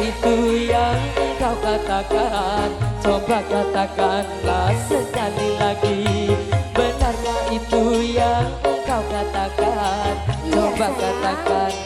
itu yang kau katakan. Coba katakanlah sekali lagi. Benarkah itu yang kau katakan? Iya, Coba katakan.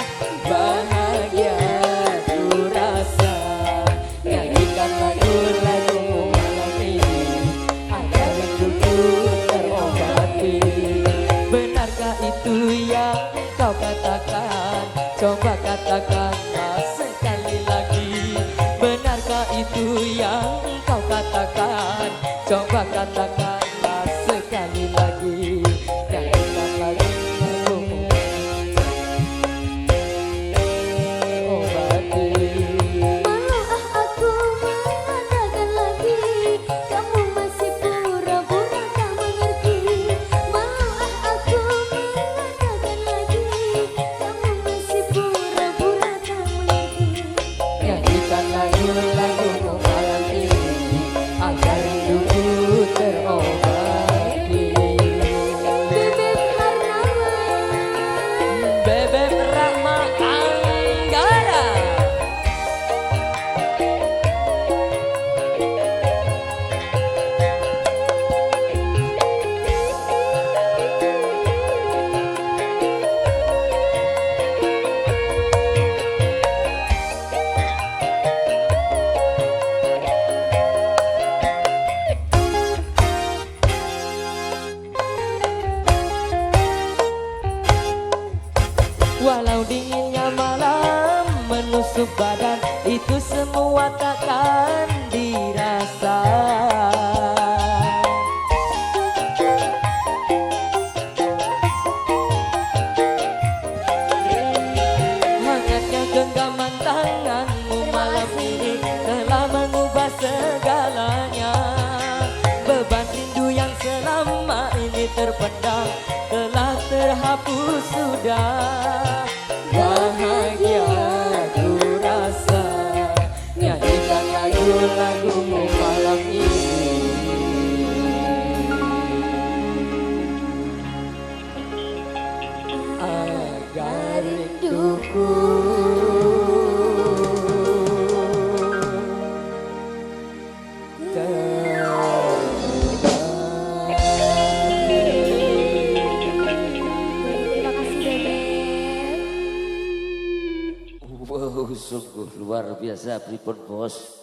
katakan Coba Walau dinginnya malam menusuk badan Itu semua takkan dirasa. Hangatnya genggaman tanganmu malam ini Telah mengubah segalanya. Beban rindu yang selama ini terpendam Telah terhapus sudah 나하야 sungguh luar biasa pripun bos.